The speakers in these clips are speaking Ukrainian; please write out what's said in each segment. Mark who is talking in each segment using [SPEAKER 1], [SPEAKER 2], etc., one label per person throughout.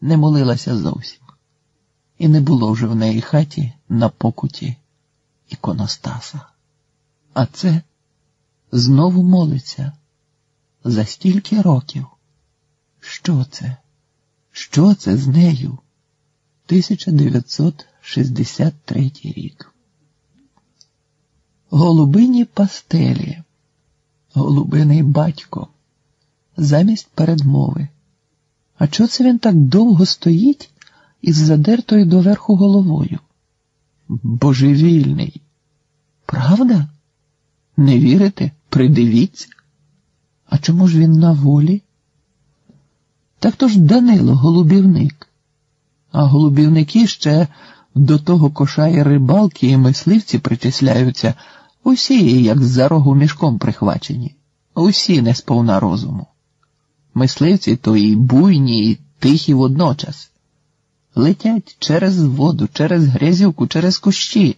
[SPEAKER 1] не молилася зовсім, і не було вже в неї хаті на покуті іконостаса. А це знову молиться за стільки років. Що це? Що це з нею? 1963 рік. Голубині пастелі, голубиний батько, замість передмови. А чого це він так довго стоїть із задертою доверху головою? Божевільний. Правда? Не вірите? Придивіться. А чому ж він на волі? Так то ж Данило голубівник. А голубівники ще до того кошає рибалки і мисливці причисляються, усі, як за рогу мішком прихвачені, усі не сповна розуму. Мисливці то і буйні, і тихі водночас. Летять через воду, через грязюку, через кущі,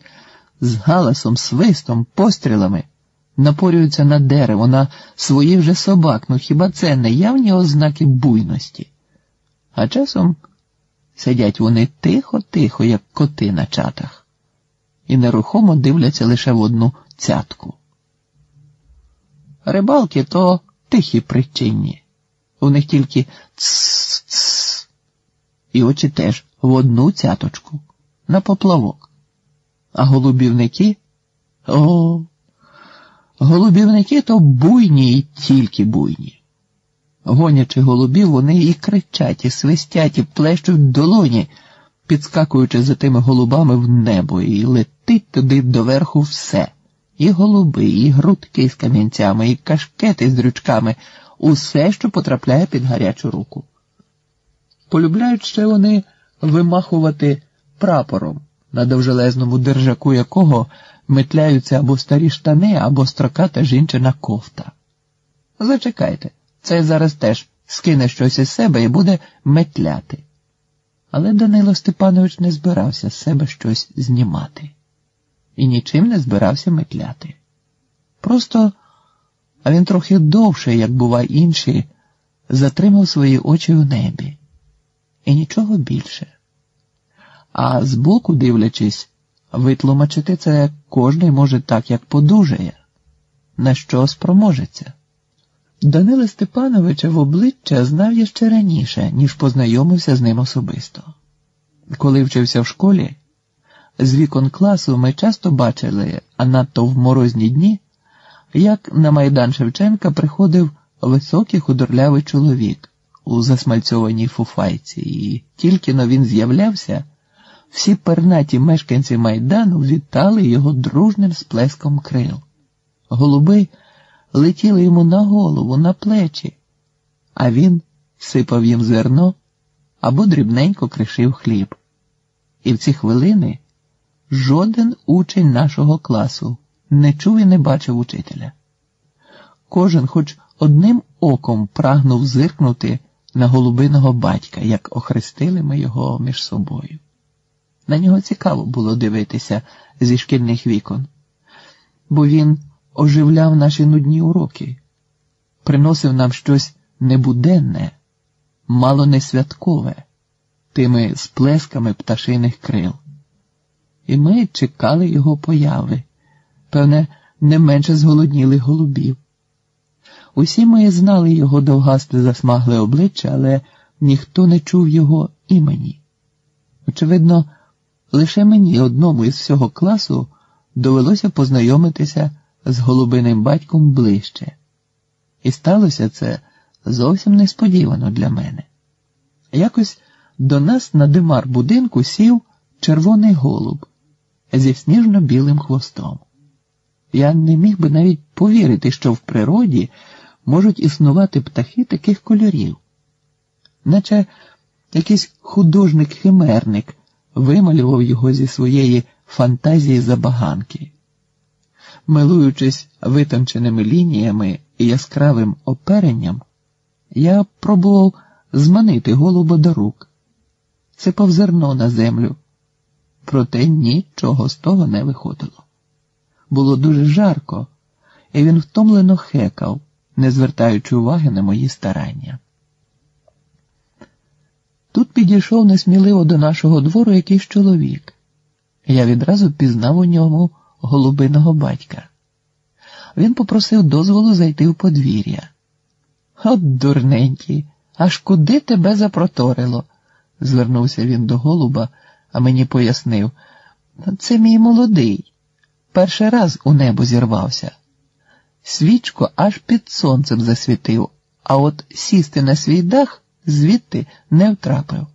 [SPEAKER 1] з галасом, свистом, пострілами, напорюються на дерево, на свої вже собак, ну хіба це не явні ознаки буйності? А часом сидять вони тихо-тихо, як коти на чатах, і нерухомо дивляться лише в одну цятку. Рибалки то тихі причинні. У них тільки ц-ц, і очі теж в одну цяточку, на поплавок. А голубівники о, голубівники то буйні і тільки буйні. Гонячи голубів, вони і кричать, і свистять, і плещуть долоні, підскакуючи за тими голубами в небо, і летить туди доверху все. І голуби, і грудки з камінцями, і кашкети з дрючками усе, що потрапляє під гарячу руку. Полюбляють ще вони вимахувати прапором, на довжелезному держаку якого метляються або старі штани, або строката жінчина кофта. Зачекайте, це зараз теж скине щось із себе і буде метляти. Але Данило Степанович не збирався з себе щось знімати і нічим не збирався метляти. Просто а він трохи довше, як бува інші, затримав свої очі в небі. І нічого більше. А збоку, дивлячись, витлумачити це кожний може так, як подужає, на що спроможеться. Данила Степановича в обличчя знав я ще раніше, ніж познайомився з ним особисто. Коли вчився в школі, з вікон класу ми часто бачили, а надто в морозні дні як на Майдан Шевченка приходив високий худорлявий чоловік у засмальцьованій фуфайці, і тільки но він з'являвся, всі пернаті мешканці майдану вітали його дружним сплеском крил. Голуби летіли йому на голову, на плечі, а він сипав їм зерно або дрібненько кришив хліб. І в ці хвилини жоден учень нашого класу не чув і не бачив учителя. Кожен хоч одним оком прагнув зиркнути на голубиного батька, як охрестили ми його між собою. На нього цікаво було дивитися зі шкільних вікон, бо він оживляв наші нудні уроки, приносив нам щось небуденне, мало не святкове, тими сплесками пташиних крил. І ми чекали його появи певне, не менше зголоднілих голубів. Усі ми знали його довгасте засмагле обличчя, але ніхто не чув його імені. Очевидно, лише мені одному із всього класу довелося познайомитися з голубиним батьком ближче. І сталося це зовсім несподівано для мене. Якось до нас на димар будинку сів червоний голуб зі сніжно-білим хвостом. Я не міг би навіть повірити, що в природі можуть існувати птахи таких кольорів, наче якийсь художник-химерник вималював його зі своєї фантазії забаганки. Милуючись витонченими лініями і яскравим оперенням, я пробував зманити голуба до рук, сипав зерно на землю, проте нічого з того не виходило. Було дуже жарко, і він втомлено хекав, не звертаючи уваги на мої старання. Тут підійшов несміливо до нашого двору якийсь чоловік. Я відразу пізнав у ньому голубиного батька. Він попросив дозволу зайти в подвір'я. От дурненький, аж куди тебе запроторило? звернувся він до голуба, а мені пояснив. Це мій молодий. Перший раз у небо зірвався. Свічку аж під сонцем засвітив, а от сісти на свій дах звідти не втрапив.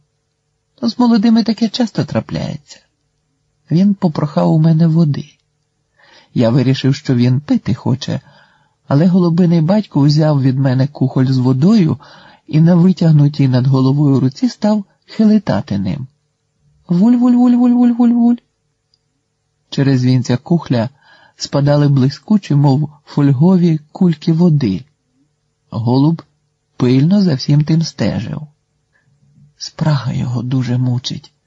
[SPEAKER 1] З молодими таке часто трапляється. Він попрохав у мене води. Я вирішив, що він пити хоче, але голубиний батько взяв від мене кухоль з водою і на витягнутій над головою руці став хилитати ним. Вуль-вуль-вуль-вуль-вуль-вуль-вуль. Через вінця кухля спадали блискучі, мов фольгові кульки води. Голуб пильно за всім тим стежив. Спрага його дуже мучить.